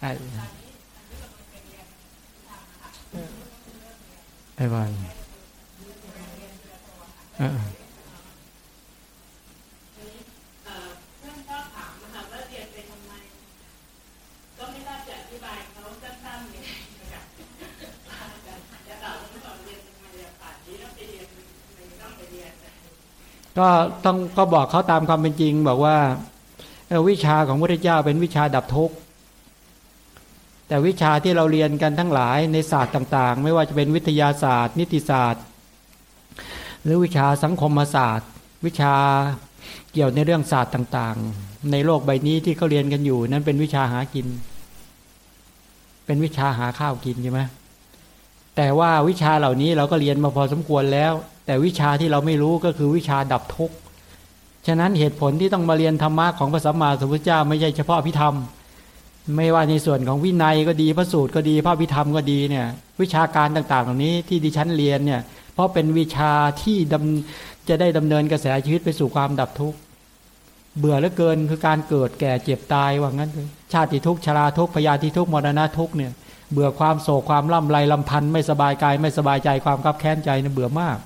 ไอ้ไอ้วันเออก็ต้องก็บอกเขาตามความเป็นจริงบอกว่าวิชาของพระเจ้าเป็นวิชาดับทุกข์ แต่วิชาที่เราเรียนกันทั้งหลายในศาสตร์ต่าง ๆ ไม่ว่าจะเป็นวิทยาศาสตร์ นิติศาสตร์ หรือวิชาสังคมศาสตร์ วิชาเกี่ยวในเรื่องศาสตร์ต่าง ๆ ในโลกใบนี้ที่เขาเรียนกันอยู่ นั้นเป็นวิชาหากิน เป็นวิชาหาข้าวกินใช่ไหมแต่ว่าวิชาเหล่านี้เราก็เรียนมาพอสมควรแล้ว แต่วิชาที่เราไม่รู้ก็คือวิชาดับทุกข์ฉะนั้นเหตุผลที่ต้องมาเรียนธรรมะของพระสัมมาสัมพุทธเจ้าไม่ใช่เฉพาะพิธรรม ไม่ว่าในส่วนของวินัยก็ดีพระสูตรก็ดีพระพิธรรมก็ดีเนี่ย วิชาการต่างๆ เหล่านี้ที่ดิฉันเรียนเนี่ย เพราะเป็นวิชาที่ดำจะได้ดำเนินกระแสชีวิตไปสู่ความดับทุกข์เบื่อเหลือเกินคือการเกิดแก่เจ็บตายว่างั้นชาติทุกข์ชราทุกข์พยาธิทุกข์มรณะทุกข์เนี่ย เบื่อความโศกความล่ำไรลำพันธ์ไม่สบายกายไม่สบายใจความคับแค้นใจเนี่ยเบื่อมาก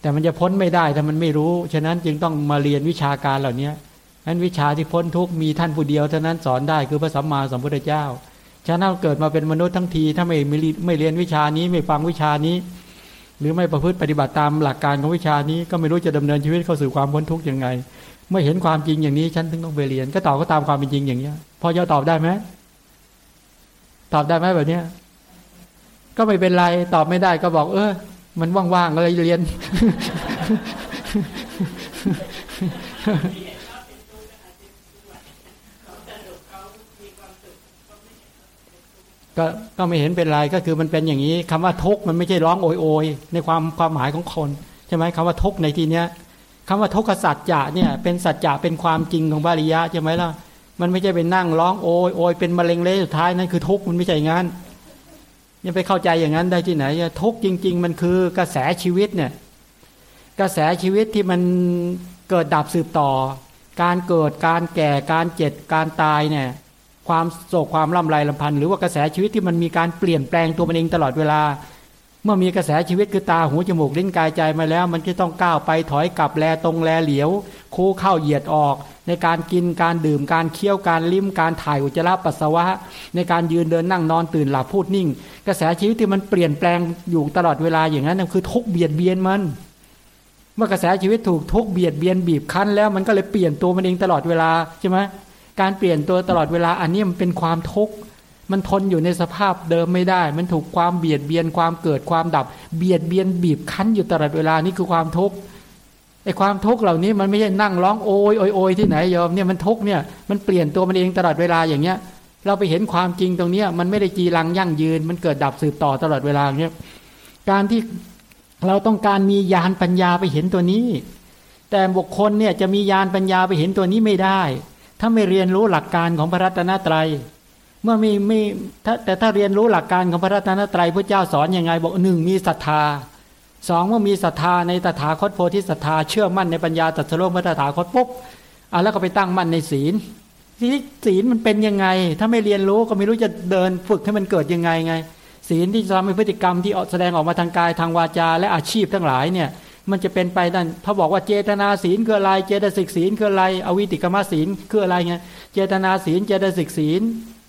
แต่มันจะพ้นไม่ได้ถ้ามันไม่รู้ ฉะนั้นจึงต้องมาเรียนวิชาการเหล่านี้ นั้นวิชาที่พ้นทุกมีท่านผู้เดียวเท่านั้นสอนได้คือพระสัมมาสัมพุทธเจ้าฉะนั้นเกิดมาเป็นมนุษย์ทั้งที ถ้าไม่ไม่เรียนวิชานี้ไม่ฟังวิชานี้ หรือไม่ประพฤติปฏิบัติตามหลักการของวิชานี้ก็ไม่รู้จะดำเนินชีวิตเข้าสู่ความพ้นทุกข์ยังไง เมื่อเห็นความจริงอย่างนี้ฉันถึงต้องไปเรียน ก็ตอบก็ตามความเป็นจริงอย่างเนี้ยพอจะตอบได้ไหมตอบได้ไหมแบบเนี้ยก็ไม่เป็นไรตอบไม่ได้ก็บอก เออ มันว่างๆก็เลยเรียน ก็ก็ไม่เห็นเป็นไรก็คือมันเป็นอย่างนี้คำว่าทุกมันไม่ใช่ร้องโอยโอยในความความหมายของคนใช่ไหมคำว่าทุกในที่เนี้ยคำว่าทุกขสัจจะเนี่ยเป็นสัจจะเป็นความจริงของบาริยะใช่ไหมล่ะมันไม่ใช่เป็นนั่งร้องโอยโอยเป็นมะเร็งเละสุดท้ายนั่นคือทุกมันไม่ใช่งั้นยังไปเข้าใจอย่างนั้นได้ที่ไหนทุกจริง ๆ มันคือกระแสชีวิตเนี่ยกระแสชีวิตที่มันเกิดดับสืบต่อ การเกิดการแก่การเจ็บการตายเนี่ย ความโศกความล่ำไรลำพันธ์หรือว่ากระแสชีวิตที่มันมีการเปลี่ยนแปลงตัวมันเองตลอดเวลา เมื่อมีกระแสชีวิตคือตาหูจมูกลิ้นกายใจมาแล้ว มันจะต้องก้าวไปถอยกลับแลตรงแลเหลียว คู่เข้าเหยียดออก ในการกินการดื่มการเคี้ยวการลิ้มการถ่ายอุจจาระปัสสาวะ ในการยืนเดินนั่งนอนตื่นหลับพูดนิ่ง กระแสชีวิตที่มันเปลี่ยนแปลงอยู่ตลอดเวลาอย่างนั้นคือทุกเบียดเบียนมัน เมื่อกระแสชีวิตถูกทุกเบียดเบียนบีบคั้นแล้วมันก็เลยเปลี่ยนตัวมันเองตลอดเวลาใช่ไหม การเปลี่ยนตัวตลอดเวลาอันนี้มันเป็นความทุกข์มันทนอยู่ในสภาพเดิมไม่ได้ มันถูกความเบียดเบียนความเกิดความดับ เบียดเบียนบีบคั้นอยู่ตลอดเวลานี่คือความทุกข์ไอ้ความทุกข์เหล่านี้มันไม่ใช่นั่งร้องโอยโอยโอยที่ไหนยอมเนี่ยมันทุกข์เนี่ยมันเปลี่ยนตัวมันเองตลอดเวลาอย่างเงี้ย เราไปเห็นความจริงตรงเนี้ยมันไม่ได้จีรังยั่งยืน มันเกิดดับสืบต่อตลอดเวลาเนี้ยการที่เราต้องการมียานปัญญาไปเห็นตัวนี้ แต่บุคคลเนี่ยจะมียานปัญญาไปเห็นตัวนี้ไม่ได้ ถ้าไม่เรียนรู้หลักการของพระรัตนตรัย เมื่อมีไม่แต่ถ้าเรียนรู้หลักการของพระรัตนตรัยพระเจ้าสอนอยังไง บอกหนึ่งมีศรัทธาสองเมื่อมีศรัทธาในตถาคตโพธิศรัทธาเชื่อมั่นในปัญญาตรัสโลกพระตถาคตปุ๊บอะแล้วก็ไปตั้งมั่นในศีลทีนี้ศีลมันเป็นยังไง ถ้าไม่เรียนรู้ก็ไม่รู้จะเดินฝึกให้มันเกิดยังไงไง ศีลที่ทำให้พฤติกรรมที่แสดงออกมาทางกายทางวาจา และอาชีพทั้งหลายเนี่ย มันจะเป็นไปนั่นเขาบอกว่าเจตนาศีลคืออะไร เจตสิกศีลคืออะไร อวิติกรรมศีลคืออะไรไงเจตนาศีล เจตสิกศีล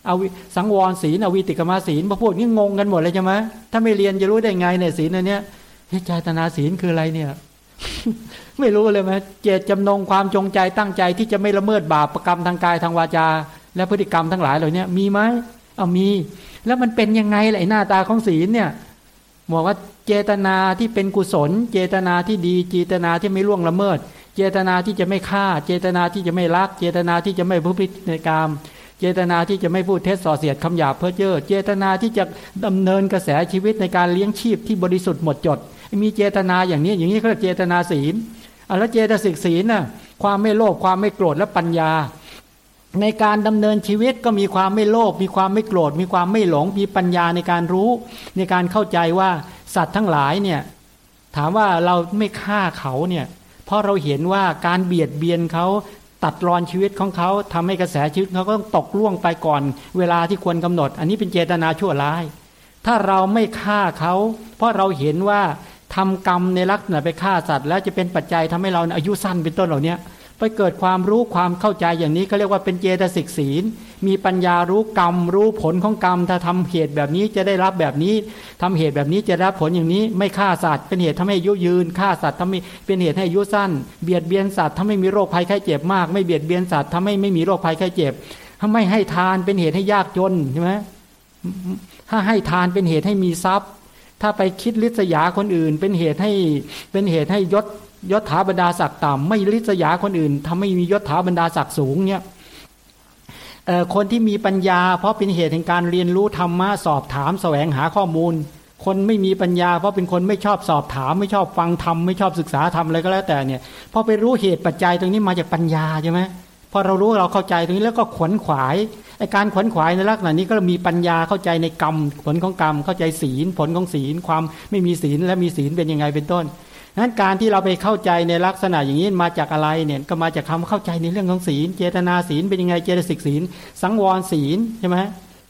อวิสังวรศีล อวิติกรรมศีลพอพูดนี่งงกันหมดเลยใช่ไหมถ้าไม่เรียนจะรู้ได้ไงเนี่ยศีลอันเนี้ยเจตนาศีลคืออะไรเนี่ย ไม่รู้เลยไหมเจตจำนงความจงใจตั้งใจที่จะไม่ละเมิดบาปประกรรมทางกายทางวาจา และพฤติกรรมทั้งหลายเหล่านี้มีไหมเอามี แล้วมันเป็นยังไงล่ะหน้าตาของศีลเนี่ย บอกว่าเจตนาที่เป็นกุศล เจตนาที่ดี เจตนาที่ไม่ล่วงละเมิด เจตนาที่จะไม่ฆ่า เจตนาที่จะไม่ลัก เจตนาที่จะไม่พุทธิในกรรมเจตนาที่จะไม่พูดเท็จส่อเสียดคำหยาบเพ้อเจ้อเจตนาที่จะดำเนินกระแสชีวิตในการเลี้ยงชีพที่บริสุทธิ์หมดจด มีเจตนาอย่างนี้อย่างนี้เขาเรียกเจตนาศีลแล้วเจตสิกศีลน่ะความไม่โลภความไม่โกรธและปัญญา ในการดำเนินชีวิตก็มีความไม่โลภมีความไม่โกรธ มีความไม่หลง มีปัญญาในการรู้ ในการเข้าใจว่าสัตว์ทั้งหลายเนี่ยถามว่าเราไม่ฆ่าเขาเนี่ยเพราะเราเห็นว่าการเบียดเบียนเขาตัดรอนชีวิตของเขาทำให้กระแสชีวิตเขาก็ต้องตกล่วงไปก่อน เวลาที่ควรกำหนด อันนี้เป็นเจตนาชั่วร้าย ถ้าเราไม่ฆ่าเขา เพราะเราเห็นว่าทำกรรมในลักษณะไปฆ่าสัตว์ แล้วจะเป็นปัจจัยทำให้เราอายุสั้นเป็นต้นเหล่านี้ ไปเกิดความรู้ความเข้าใจอย่างนี้เขาเรียกว่าเป็นเจตสิกศีล มีปัญญารู้กรรม รู้ผลของกรรม ถ้าทำเหตุแบบนี้จะได้รับแบบนี้ทำเหตุแบบนี้จะรับผลอย่างนี้ ไม่ฆ่าสัตว์เป็นเหตุทำให้อายุยืนฆ่าสัตว์ทำให้เป็นเหตุให้อายุสั้น เบียดเบียนสัตว์ทำให้มีโรคภัยไข้เจ็บมาก ไม่เบียดเบียนสัตว์ทำให้ไม่มีโรคภัยไข้เจ็บถ้าไม่ให้ทานเป็นเหตุให้ยากจนใช่ไหมถ้าให้ทานเป็นเหตุให้มีทรัพย์ ถ้าไปคิดลิษยาคนอื่น เป็นเหตุให้เป็นเหตุให้ยศ ยศถาบรรดาศักดิ์ต่ำไม่ริษยาคนอื่นทำให้มียศถาบรรดาศักดิ์สูงเนี่ยคนที่มีปัญญา เพราะเป็นเหตุแห่งการเรียนรู้ธรรมะสอบถามแสวงหาข้อมูล คนไม่มีปัญญา เพราะเป็นคนไม่ชอบสอบถาม ไม่ชอบฟังธรรมไม่ชอบศึกษาธรรมอะไรก็แล้วแต่เนี่ยพอไปรู้เหตุปัจจัยตรงนี้มาจากปัญญาใช่ไหมพอเรารู้เราเข้าใจตรงนี้แล้วก็ขวนขวายไอการขวนขวายในลักษณะนี้ก็มีปัญญาเข้าใจในกรรม ผลของกรรมเข้าใจศีลผลของศีลความไม่มีศีลและมีศีลเป็นยังไงเป็นต้น นั้นการที่เราไปเข้าใจในลักษณะอย่างนี้มาจากอะไรเนี่ยก็มาจากคำเข้าใจในเรื่องของศีล เจตนาศีลเป็นยังไงเจตสิกศีล สังวรศีลใช่ไหม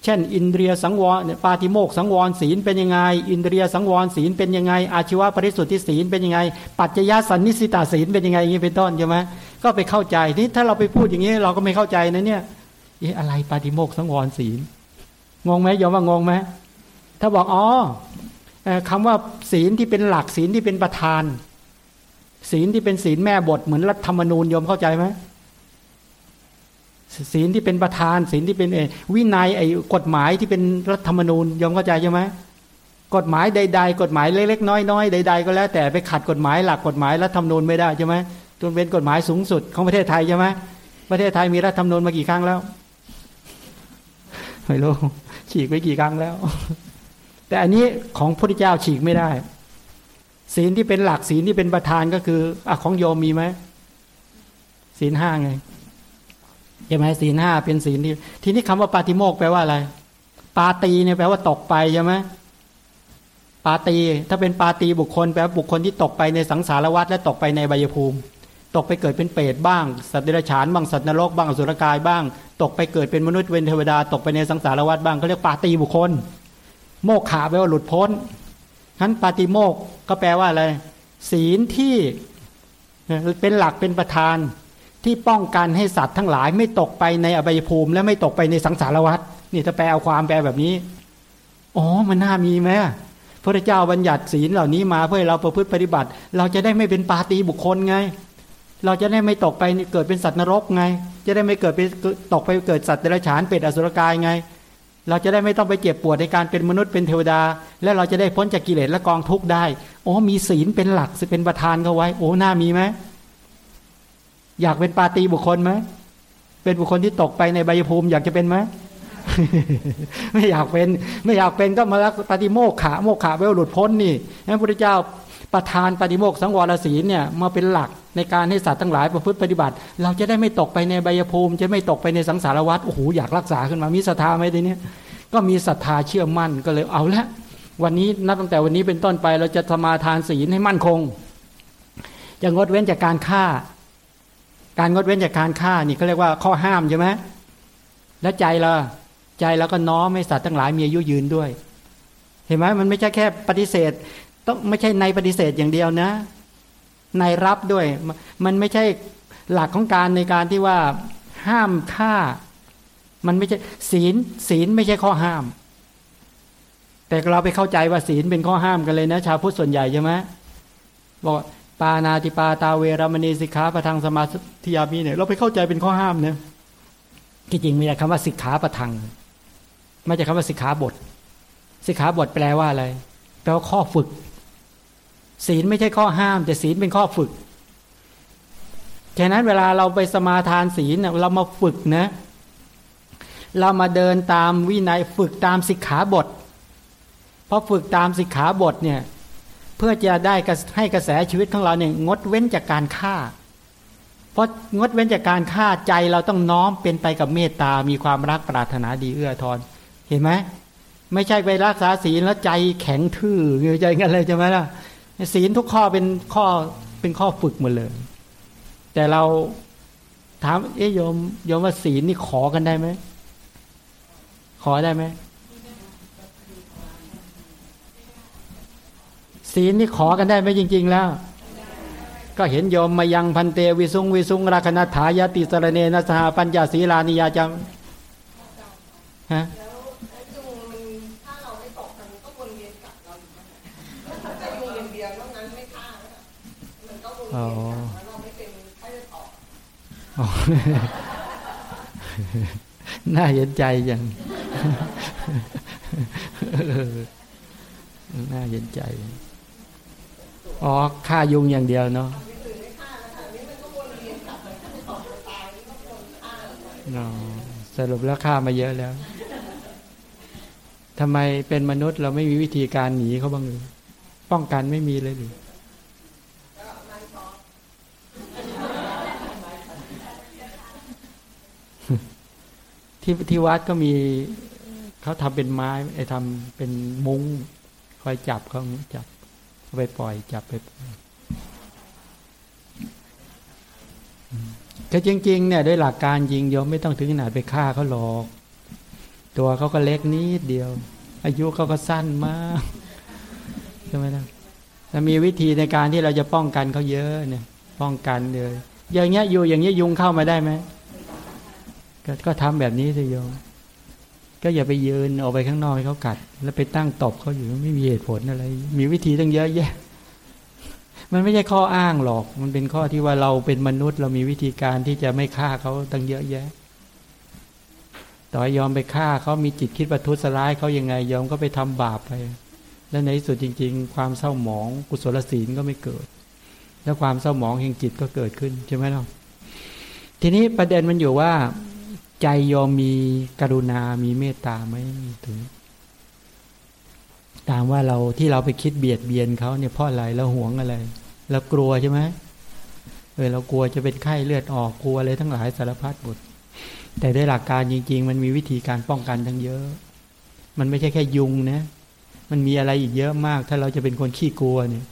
เช่น อินเดียสังวรปาติโมกสังวรศีลเป็นยังไง อินเดียสังวรศีลเป็นยังไง อาชีวะปริสุทธิศีลเป็นยังไง ปัจจยสันนิสิตาศีลเป็นยังไงอย่างนี้เป็นต้นใช่ไหมก็ไปเข้าใจนี่ถ้าเราไปพูดอย่างนี้เราก็ไม่เข้าใจนะเนี่ยอะไรปาติโมกสังวรศีลงงไหมยอมว่างงไหมถ้าบอกอ๋อ คำว่าศีลที่เป็นหลักศีลที่เป็นประธาน ศีลที่เป็นศีลแม่บทเหมือนรัฐธรรมนูญยมเข้าใจไหมศีลที่เป็นประธาน ศีลที่เป็นวินัยไอ้กฎหมายที่เป็นรัฐธรรมนูญยมเข้าใจใช่ไหมกฎหมายใด ๆ กฎหมายเล็กๆน้อยๆใด ๆ ก็แล้วแต่ไปขัดกฎหมายหลักกฎหมายรัฐธรรมนูญไม่ได้ใช่ไหมจนเป็นกฎหมายสูงสุดของประเทศไทยใช่ไหมประเทศไทยมีรัฐธรรมนูญมากี่ครั้งแล้วไม่รู้ฉีกไปกี่ครั้งแล้ว แต่อันนี้ของพระพุทธเจ้าฉีกไม่ได้ ศีลที่เป็นหลักศีลที่เป็นประธานก็คืออะของโยมมีไหมศีลห้าไงใช่ไหมศีลห้าเป็นศีลที่ทีนี้คำว่าปาติโมกแปลว่าอะไร ปาตีเนี่ยแปลว่าตกไปใช่ไหมปาตี ถ้าเป็นปาตีบุคคลแปลว่าบุคคลที่ตกไปในสังสารวัฏและตกไปในใบยภูมิ ตกไปเกิดเป็นเปรตบ้าง สัตว์เดรัจฉานบ้างสัตว์นรกบ้างสุรกายบ้าง ตกไปเกิดเป็นมนุษย์เวนเทวดา ตกไปในสังสารวัฏบ้างเขาเรียกปาตีบุคคล โมกขาแปลว่าหลุดพ้นนั้นปาติโมกก็แปลว่าอะไรศีลที่เป็นหลักเป็นประธานที่ป้องกันให้สัตว์ทั้งหลาย ไม่ตกไปในอบายภูมิ และไม่ตกไปในสังสารวัฏนี่ถ้าแปลเอาความแปลแบบนี้อ๋อมันน่ามีไหมพระเจ้าบัญญัติศีลเหล่านี้มาเพื่อเราประพฤติปฏิบัติ เราจะได้ไม่เป็นปาตีบุคคลไง เราจะได้ไม่ตกไปเกิดเป็นสัตว์นรกไง จะได้ไม่เกิดไปตกไปเกิดสัตว์เดรัจฉานเป็ดอสุรกายไง เราจะได้ไม่ต้องไปเจ็บปวดในการเป็นมนุษย์เป็นเทวดา และเราจะได้พ้นจากกิเลสและกองทุกข์ได้ โอ้มีศีลเป็นหลักเป็นประธานเขาไว้ โอ้หน้ามีไหมอยากเป็นปาตีบุคคลไหมเป็นบุคคลที่ตกไปในใบภูมิอยากจะเป็นไหมไม่อยากเป็น ไม่อยากเป็นก็มาลักปฏิโมกขาโมกขาไปหลุดพ้นนี่พระพุทธเจ้า ประทานปฏิโมกสังวรศีลเนี่ยมาเป็นหลักในการให้สัตว์ทั้งหลายประพฤติปฏิบัติ เราจะได้ไม่ตกไปในใบยภูมิ จะไม่ตกไปในสังสารวัฏโอ้โหอยากรักษาขึ้นมามีศรัทธาไหมทีนี้ก็มีศรัทธาเชื่อมั่นก็เลยเอาละวันนี้นับตั้งแต่วันนี้เป็นต้นไปเราจะสมาทานศีลให้มั่นคง จะงดเว้นจากการฆ่า การงดเว้นจากการฆ่านี่เขาเรียกว่าข้อห้ามใช่ไหมแล้วใจเราใจเราก็น้อมให้สัตว์ทั้งหลายมีอายุยืนด้วย เห็นไหมมันไม่ใช่แค่ปฏิเสธ ต้องไม่ใช่ในปฏิเสธอย่างเดียวนะ ในรับด้วย มันไม่ใช่หลักของการในการที่ว่าห้ามฆ่า มันไม่ใช่ศีล ศีลไม่ใช่ข้อห้าม แต่เราไปเข้าใจว่าศีลเป็นข้อห้ามกันเลยนะ ชาวพุทธส่วนใหญ่ใช่ไหมบอกปานาติปาตาเวรมณีสิกขาประทังสมาธิยามีเนี่ยเราไปเข้าใจเป็นข้อห้ามเนี่ยที่จริงมีแต่คำว่าสิกขาประทังไม่ใช่คำว่าสิกขาบท สิกขาบทแปลว่าอะไร แปลว่าข้อฝึก ศีลไม่ใช่ข้อห้าม แต่ศีลเป็นข้อฝึกฉะนั้นเวลาเราไปสมาทานศีลเรามาฝึกนะ เรามาเดินตามวินัยฝึกตามสิกขาบทเพราะฝึกตามสิกขาบทเนี่ยเพื่อจะได้ให้กระแสชีวิตของเราเนี่ยงดเว้นจากการฆ่า เพราะงดเว้นจากการฆ่าใจเราต้องน้อมเป็นไปกับเมตตา มีความรักปรารถนาดีเอื้อทอน เห็นไหมไม่ใช่ไปรักษาศีลแล้วใจแข็งทื่อเงยใจกันเลยใช่ไหมล่ะ ศีลทุกข้อเป็นข้อเป็นข้อฝึกหมดเลย แต่เราถามเอ๊ยโยมโยมว่าศีลนี่ขอกันได้ไหมขอได้ไหมศีลนี่ขอกันได้ไหมจริง ๆ แล้ว ก็เห็นโยมมายังพันเตวิสุงวิสุงราคณถายติสรเนนสหปัญญาศีลานิยาจังฮะ อ๋อน่าเห็นใจอย่างน่าเห็นใจ อ๋อฆ่ายุงอย่างเดียวเนาะสรุปแล้วฆ่ามาเยอะแล้วทำไมเป็นมนุษย์เราไม่มีวิธีการหนีเขาบ้างหรือป้องกันไม่มีเลยหรือ ที่ที่วัดก็มีเขาทำเป็นไม้ไอ้ทำเป็นมุ้งคอยจับเขาจับไปปล่อย จับไปก็จริงๆเนี่ยด้วยหลักการยิงโยมไม่ต้องถึงขนาดไปฆ่าเขาหรอก ตัวเขาก็เล็กนิดเดียว อายุเขาก็สั้นมากใช่ไหมนะจะมีวิธีในการที่เราจะป้องกันเขาเยอะเนี่ย ป้องกันเลย อย่างเงี้ยอยู่อย่างเงี้ยยุงเข้ามาได้ไหม ก็ทำแบบนี้สิโยม ก็อย่าไปยืนออกไปข้างนอกให้เขากัด แล้วไปตั้งตบเขาอยู่ไม่มีเหตุผลอะไร มีวิธีตั้งเยอะแยะ มันไม่ใช่ข้ออ้างหรอก มันเป็นข้อที่ว่าเราเป็นมนุษย์ เรามีวิธีการที่จะไม่ฆ่าเขาตั้งเยอะแยะ ต่อยอมไปฆ่าเขามีจิตคิดประทุษร้ายเขายังไง ยอมก็ไปทำบาปไป แล้วในที่สุดจริง ๆ ความเศร้าหมอง กุศลศีลก็ไม่เกิด แล้วความเศร้าหมองแห่งจิตก็เกิดขึ้นใช่ไหมล่ะทีนี้ประเด็นมันอยู่ว่า ใจยอมมีกรุณา มีเมตตาไหมถึง ตามว่าเราที่เราไปคิดเบียดเบียนเขาเนี่ยเพราะอะไรเราหวงอะไรเรากลัวใช่ไหมเออเรากลัวจะเป็นไข้เลือดออกกลัวอะไรทั้งหลายสารพัดบุตรแต่ด้วยหลักการจริง ๆ มันมีวิธีการป้องกันทั้งเยอะ มันไม่ใช่แค่ยุงนะ มันมีอะไรอีกเยอะมาก ถ้าเราจะเป็นคนขี้กลัวเนี่ย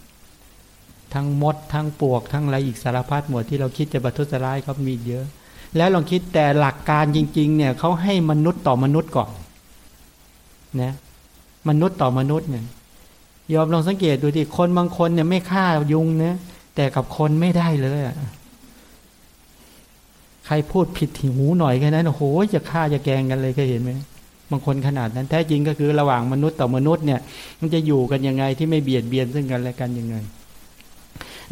ทั้งมดทั้งปวกทั้งอะไรอีกสารพัดหมดที่เราคิดจะบัทุสร้ายเขามีเยอะ แล้วลองคิดแต่หลักการจริงๆเนี่ยเขาให้มนุษย์ต่อมนุษย์ก่อนนะมนุษย์ต่อมนุษย์เนี่ยยอมลองสังเกตดูที่คนบางคนเนี่ยไม่ฆ่ายุงนะแต่กับคนไม่ได้เลยใครพูดผิดหูหน่อยแค่นั้นโอ้โหจะฆ่าจะแกงกันเลยเคยเห็นไหมบางคนขนาดนั้น แท้จริงก็คือระหว่างมนุษย์ต่อมนุษย์เนี่ย มันจะอยู่กันยังไงที่ไม่เบียดเบียนซึ่งกันและกันยังไง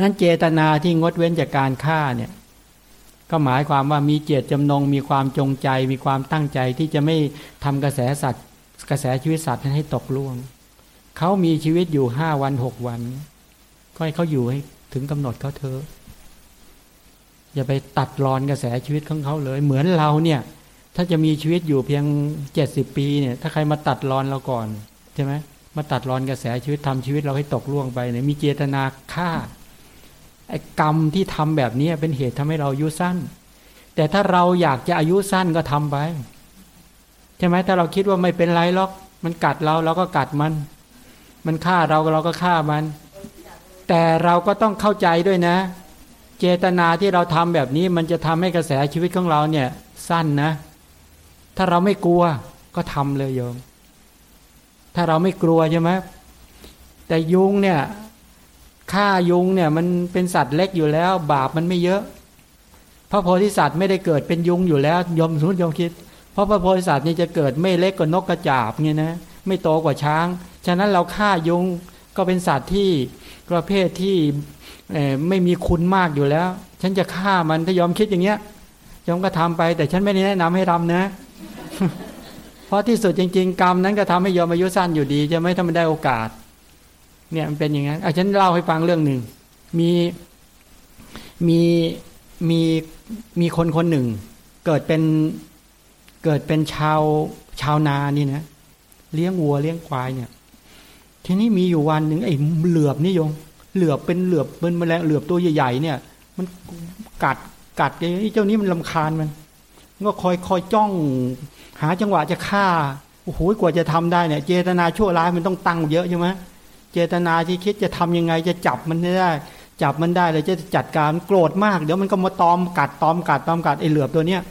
นั้นเจตนาที่งดเว้นจากการฆ่าเนี่ย ก็หมายความว่ามีเจตจำนง มีความจงใจ มีความตั้งใจที่จะไม่ทำกระแสสัตว์ กระแสชีวิตสัตว์นั้นให้ตกล่วง เขามีชีวิตอยู่ห้าวันหกวัน ก็ให้เขาอยู่ให้ถึงกำหนดเขาเถอะอย่าไปตัดรอนกระแสชีวิตของเขาเลย เหมือนเราเนี่ย ถ้าจะมีชีวิตอยู่เพียงเจ็ดสิบปีเนี่ย ถ้าใครมาตัดรอนเราก่อนใช่ไหมมาตัดรอนกระแสชีวิตทำชีวิตเราให้ตกล่วงไปเนี่ยมีเจตนาฆ่า ไอ้กรรมที่ทำแบบนี้เป็นเหตุทำให้เราอายุสั้น แต่ถ้าเราอยากจะอายุสั้นก็ทำไปใช่ไหมถ้าเราคิดว่าไม่เป็นไรหรอก มันกัดเราเราก็กัดมัน มันฆ่าเราเราก็ฆ่ามัน แต่เราก็ต้องเข้าใจด้วยนะ เจตนาที่เราทำแบบนี้ มันจะทำให้กระแสชีวิตของเราเนี่ย สั้นนะ ถ้าเราไม่กลัวก็ทำเลยโยม ถ้าเราไม่กลัวใช่ไหมแต่ยุงเนี่ย ฆ่ายุงเนี่ยมันเป็นสัตว์เล็กอยู่แล้ว บาปมันไม่เยอะ พระโพธิสัตว์ไม่ได้เกิดเป็นยุงอยู่แล้วยมสมมติยมคิด เพราะพระโพธิสัตว์นี่จะเกิดไม่เล็กกว่านกกระจาบไงนะไม่โตกว่าช้าง ฉะนั้นเราฆ่ายุงก็เป็นสัตว์ที่ประเภทที่ไม่มีคุณมากอยู่แล้ว ฉันจะฆ่ามันถ้ายอมคิดอย่างเงี้ยยอมก็ทำไป แต่ฉันไม่ได้แนะนำให้ทำนะ เพราะที่สุดจริง ๆ กรรมนั้นก็ทำให้ยอมอายุสั้นอยู่ดีจะไม่ถ้ามันได้โอกาส เนี่ยมันเป็นอย่างนั้นอาฉันเล่าให้ฟังเรื่องหนึ่ง มีมีมีมีคนคนหนึ่ง เกิดเป็นเกิดเป็นชาวชาวนานี่นะเลี้ยงวัวเลี้ยงควายเนี่ย ทีนี้มีอยู่วันหนึ่งไอ้เหลือบนี่ยง เหลือบเป็นเหลือบเป็นแมลงเหลือบตัวใหญ่ๆเนี่ย มันกัดกัดไอ้เจ้านี้มันลำคาญมันก็คอยคอยจ้อง หาจังหวะจะฆ่าโอ้โหกว่าจะทำได้เนี่ย เจตนาชั่วร้ายมันต้องตั้งเยอะใช่ไหม เจตนาที่คิดจะทำยังไงจะจับมันได้ จับมันได้เลยจะจัดการโกรธมาก เดี๋ยวมันก็มาตอมกัดตอมกัดตอมกัดไอเหลือบตัวเนี้ย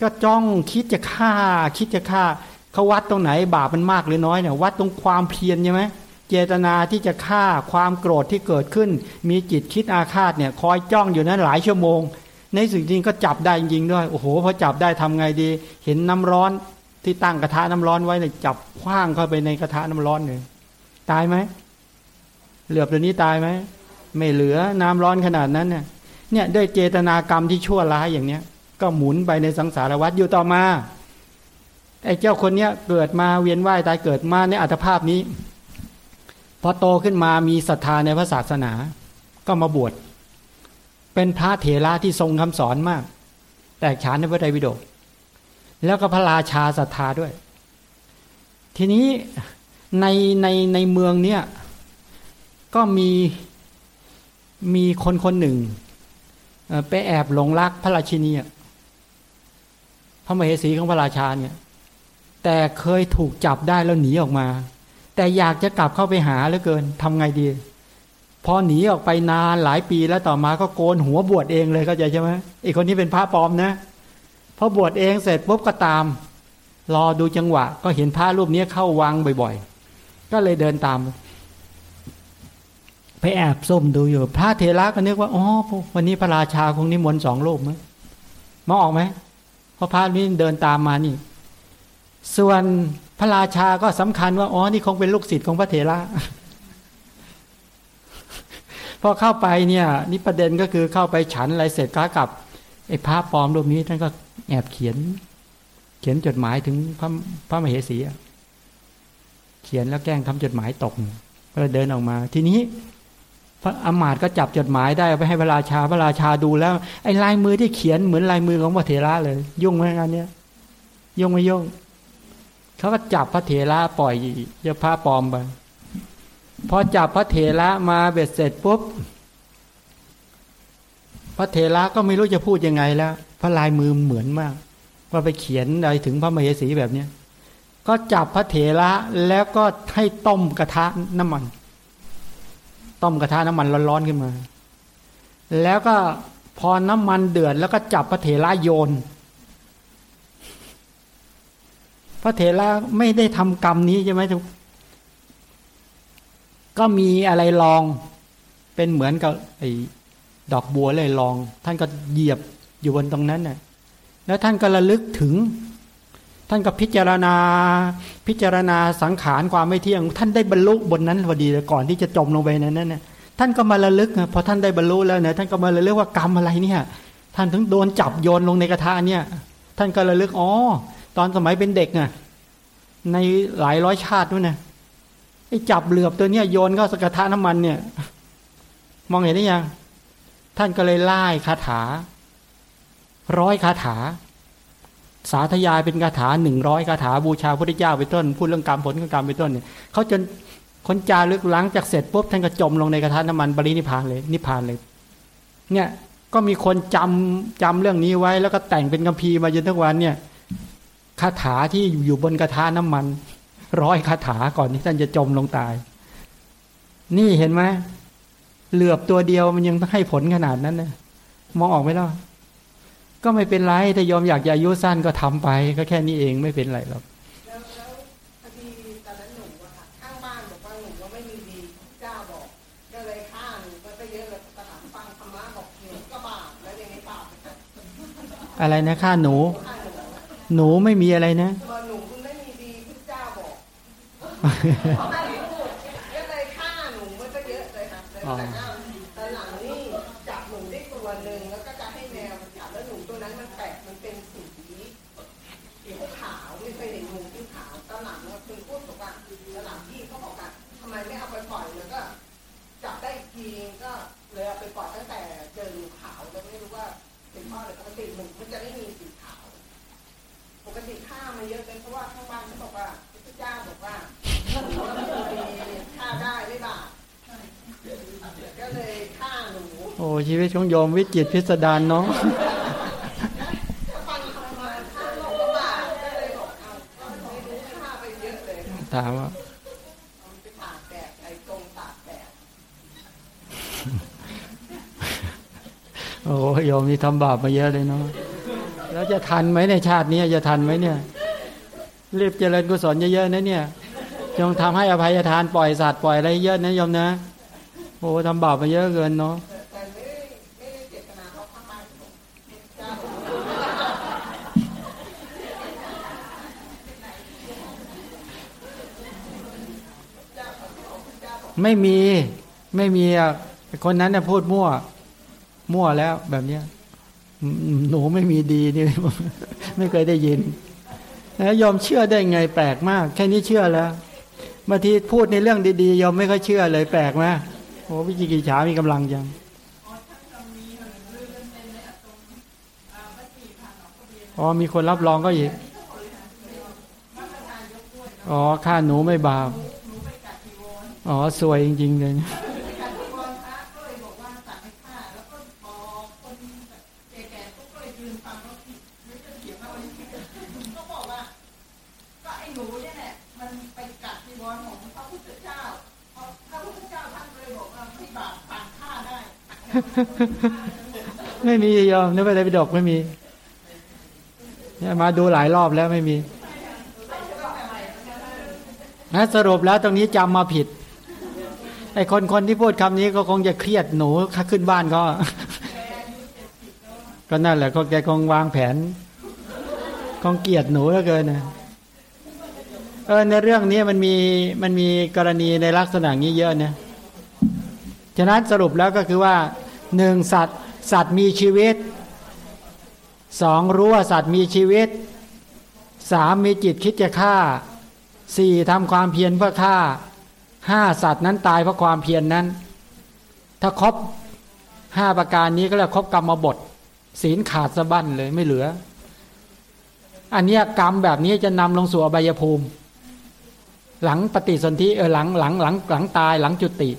ก็จ้องคิดจะฆ่า คิดจะฆ่าเขาวัดตรงไหนบาปมันมากหรือน้อยเนี่ยวัดตรงความเพียรใช่ไหมเจตนาที่จะฆ่าความโกรธที่เกิดขึ้น มีจิตคิดอาฆาตเนี่ย คอยจ้องอยู่นั้นหลายชั่วโมง ในสิ่งจริงก็จับได้จริงด้วยโอ้โหพอจับได้ทำไงดี เห็นน้ำร้อนที่ตั้งกระทะน้ำร้อนไว้เนี่ยจับคว้างเข้าไปในกระทะน้ำร้อนเลย ตายไหม เหลือบตัวนี้ตายไหม ไม่เหลือน้ำร้อนขนาดนั้นเนี่ยเนี่ยด้วยเจตนากรรมที่ชั่วร้ายอย่างเนี้ย ก็หมุนไปในสังสารวัฏอยู่ต่อมาไอ้เจ้าคนเนี้ยเกิดมาเวียนว่ายตายเกิดมาในอัตภาพนี้ พอโตขึ้นมามีศรัทธาในพระศาสนา ก็มาบวชเป็นพระเถระที่ทรงคำสอนมาก แตกฉานในพระไตรปิฎกแล้วก็พระราชาศรัทธาด้วย ทีนี้ ในในในเมืองเนี้ยก็มีมีคนคนหนึ่งไปแอบหลงรักพระราชินีพระมเหสีของพระราชาเนี่ย แต่เคยถูกจับได้แล้วหนีออกมา แต่อยากจะกลับเข้าไปหาเหลือเกินทำไงดี พอหนีออกไปนานหลายปีแล้วต่อมาก็โกนหัวบวชเองเลยเข้าใจใช่ไหมอีกคนนี้เป็นพระปลอมนะพอบวชเองเสร็จปุ๊บก็ตาม รอดูจังหวะ ก็เห็นพระรูปนี้เข้าวังบ่อยๆ ก็เลยเดินตาม ไปแอบส้มดูอยู่ พระเทระก็นึกว่าอ๋อวันนี้พระราชาคงนิมนต์สองรูปมั้งมองออกไหมเพราะพระนี้เดินตามมานี่ ส่วนพระราชาก็สำคัญว่าอ๋อนี่คงเป็นลูกศิษย์ของพระเถระพอเข้าไปเนี่ยนี่ประเด็นก็คือเข้าไปฉันอะไรเสร็จก็กับไอ้พระปลอมรูปนี้ท่านก็แอบเขียน เขียนจดหมายถึงพระพระมเหสี เขียนแล้วแกล้งทำจดหมายตก ก็เดินออกมา ทีนี้ พระอมาตก็จับจดหมายได้ไปให้พระราชาพระราชาดูแล้ว ไอ้ลายมือที่เขียนเหมือนลายมือของพระเถระเลย ยุ่งไหมงานเนี้ยยุ่งไม่ยุ่งเขาก็จับพระเถระปล่อยเจ้าพระปลอมไปพอจับพระเถระมาเบ็ดเสร็จปุ๊บพระเถระก็ไม่รู้จะพูดยังไงแล้ว พระลายมือเหมือนมาก ว่าไปเขียนอะไรถึงพระมเหสีแบบเนี้ย ก็จับพระเถระแล้วก็ให้ต้มกระทะน้ำมัน ต้มกระทะน้ำมันร้อนๆขึ้นมา แล้วก็พอน้ำมันเดือดแล้วก็จับพระเถระโยน พระเถระไม่ได้ทำกรรมนี้ใช่ไหมทุกก็มีอะไรลองเป็นเหมือนกับไอ้ดอกบัวเลยลอง ท่านก็เหยียบอยู่บนตรงนั้นน่ะแล้วท่านก็ระลึกถึง ท่านก็พิจารณาพิจารณาสังขารความไม่เที่ยง ท่านได้บรรลุบนนั้นพอดีก่อนที่จะจมลงไปนั้นน่ะท่านก็มาระลึกพอท่านได้บรรลุแล้วเนี่ยท่านก็มาระลึกว่ากรรมอะไรเนี่ย ท่านถึงโดนจับโยนลงในกระทะเนี่ย ท่านก็ระลึกอ๋อตอนสมัยเป็นเด็กน่ะในหลายร้อยชาติด้วยนะไอ้จับเหลือบตัวเนี้ยโยนเข้าสกระทะน้ำมันเนี่ย มองเห็นได้ยัง ท่านก็เลยไล่คาถา ร้อยคาถา สาธยายเป็นคาถาหนึ่งร้อยคาถาบูชาพระเจ้าไปต้นพูดเรื่องกรรมผลของกรรมไปต้นเนี่ยเขาจนคนจารึกหลังจากเสร็จปุ๊บท่านก็จมลงในกระทะน้ำมันบรินิพานเลยนิพานเลย เนี่ยก็มีคนจำจำเรื่องนี้ไว้ แล้วก็แต่งเป็นคัมภีร์มาจนทุกวันเนี่ยคาถาที่อยู่บนกระทะน้ำมัน ร้อยคาถาก่อนที่ท่านจะจมลงตาย นี่เห็นไหมเหลือบตัวเดียวมันยังต้องให้ผลขนาดนั้นนะมองออกไหมล่ะ ก็ไม่เป็นไรถ้ายอมอยากจะอายุสั้นก็ทำไป ก็แค่นี้เองไม่เป็นไรหรอกแล้วแล้วพอดีตอนนั้นหนูอะค่ะข้างบ้านบอกว่าหนูก็ไม่มีดีเจ้าบอกก็เลยฆ่าหนูก็เยอะเลยตถ มฟังธรรมะบอกหนูก็บาปแล้วยังไงบาปอะไรนะฆ่าหนูหนูไม่มีอะไรนะหนูไม่มีดีพระเจ้าบอกก็เลยฆ่าหนูมันก็เยอะเลยค่ะโอ้ชีวิตของโยมวิจิตพิสดารเนาะถามว่าโอ้โยมนี่ทำบาปมาเยอะเลยเนาะแล้วจะทันไหมในชาตินี้จะทันไหมเนี่ย รีบเจริญกุศลเยอะๆนะเนี่ยจงทำให้อภัยทานปล่อยสัตว์ปล่อยอะไรเยอะนะโยมนะโอ้ทำบาปมาเยอะเกินเนาะไม่มีไม่มีคนนั้นเนี่ยพูดมั่ว มั่วแล้วแบบเนี้ยหนูไม่มีดีนี่ไม่เคยได้ยิน แล้วยอมเชื่อได้ไงแปลกมาก แค่นี้เชื่อแล้วบางทีพูดในเรื่องดีๆยอมไม่ค่อยเชื่อเลยแปลกไหมโอ้วิจิกิจฉามีกำลังจังอ๋อมีคนรับรองก็อีกอ๋อค่าหนูไม่บาปอ๋อสวยจริงๆเลย การที่วอนพระก็เลยบอกว่าสั่งให้ฆ่าแล้วก็พอคนแก่ๆก็เลยยืนฟังว่าผิดไม่จะเถียงว่าวันนี้ก็บอกว่า ก็ไอ้หนูเนี่ยแหละมันไปกัดจีวรของพระพุทธเจ้าพอพระพุทธเจ้าท่านเลยบอกว่าไม่บาปผ่านฆ่าได้ ไม่มียอมนึกว่าได้ไปดกไม่มีเนี่ยมาดูหลายรอบแล้วไม่มีนะสรุปแล้วตรงนี้จำมาผิดไอ้คนคนที่พูดคำนี้ก็คงจะเครียดหนูถ้าขึ้นบ้านก็ ก็นั่นแหละก็แกคงวางแผนคงเกลียดหนูเหลือเกินนะเออในเรื่องนี้มันมีมันมีกรณีในลักษณะนี้เยอะเนะฉะนั้นสรุปแล้วก็คือว่า หนึ่งสัตว์สัตว์มีชีวิตสองรู้ว่าสัตว์มีชีวิตสามมีจิตคิดจะฆ่าสี่ทำความเพียรเพื่อฆ่าห้าสัตว์นั้นตายเพราะความเพียรนนั้น ถ้าครบห้าประการนี้ก็เรียกครบกรรมบท ศีลขาดสะบั้นเลยไม่เหลือ อันนี้กรรมแบบนี้จะนำลงสู่อบายภูมิ หลังปฏิสนธิเออหลังหลังหลังหลังตายหลังจุติ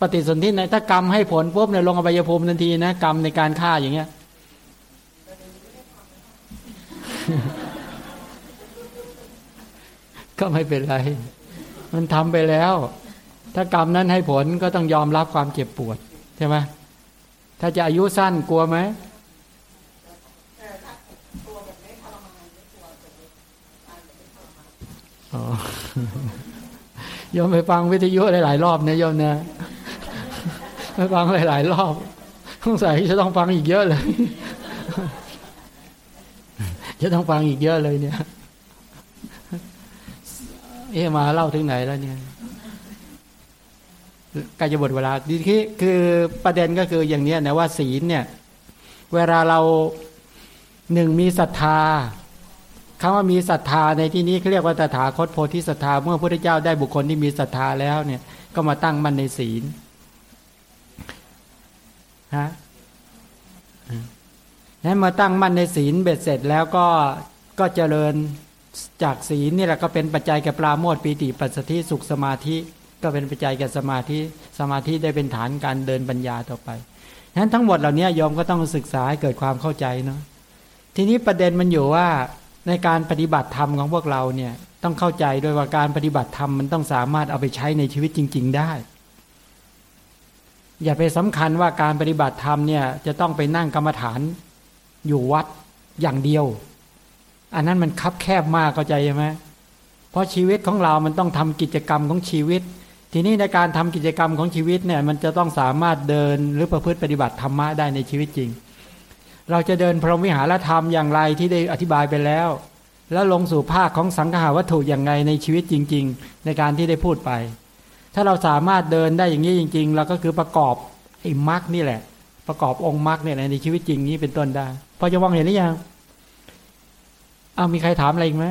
ปฏิสนธิในถ้ากรรมให้ผลปุ๊บในยลงอบายภูมิทันทีนะกรรมในการฆ่าอย่างเงี้ยก็ไม่เป็นไร มันทำไปแล้ว ถ้ากรรมนั้นให้ผลก็ต้องยอมรับความเจ็บปวดใช่ไหมถ้าจะอายุสั้นกลัวไหมยอ๋อโยมไปฟังวิทยุหลาย ๆ รอบนะโยมนะ ฟังหลายๆรอบสงสัยจะต้องฟังอีกเยอะเลย จะต้องฟังอีกเยอะเลยเนี่ย เอ๊มาเล่าถึงไหนแล้วเนี่ยกล้จะหมดเวลาดีที่คือประเด็นก็คืออย่างเนี้ยนะว่าศีลเนี่ย เวลาเราหนึ่งมีศรัทธาคำว่ามีศรัทธาในที่นี้เขาเรียกว่าตถาคตโพธิศรัทธาเมื่อพระพุทธเจ้าได้บุคคลที่มีศรัทธาแล้วเนี่ย ก็มาตั้งมั่นในศีล ฮะนั้นเมาตั้งมั่นในศีลเบ็ดเสร็จแล้วก็ก็เจริญจากศีลนี่แหละก็เป็นปัจจัยแก่ปราโมทปีติปัสสธิสุขสมาธิ ก็เป็นปัจจัยแก่สมาธิสมาธิได้เป็นฐานการเดินปัญญาต่อไปฉะนั้นทั้งหมดเหล่านี้โยมก็ต้องศึกษาให้เกิดความเข้าใจเนาะทีนี้ประเด็นมันอยู่ว่าในการปฏิบัติธรรมของพวกเราเนี่ยต้องเข้าใจด้วยว่าการปฏิบัติธรรมมันต้องสามารถเอาไปใช้ในชีวิตจริง ๆ ได้ อย่าไปสำคัญว่าการปฏิบัติธรรมเนี่ยจะต้องไปนั่งกรรมฐานอยู่วัดอย่างเดียว อันนั้นมันคับแคบมากเข้าใจไหมเพราะชีวิตของเรามันต้องทำกิจกรรมของชีวิต ทีนี้ในการทำกิจกรรมของชีวิตเนี่ยมันจะต้องสามารถเดินหรือประพฤติปฏิบัติธรรมะได้ในชีวิตจริง เราจะเดินพรหมวิหารธรรมอย่างไรที่ได้อธิบายไปแล้ว แล้วลงสู่ภาคของสังขาวัตถุอย่างไงในชีวิตจริง ๆ ในการที่ได้พูดไป ถ้าเราสามารถเดินได้อย่างนี้จริง ๆ เราก็คือประกอบไอ้มรรคนี่แหละ ประกอบองค์มรรคเนี่ยในชีวิตจริงนี้เป็นต้นได้พอจะมองเห็นหรือยังอ้าวมีใครถามอะไรอีกไหม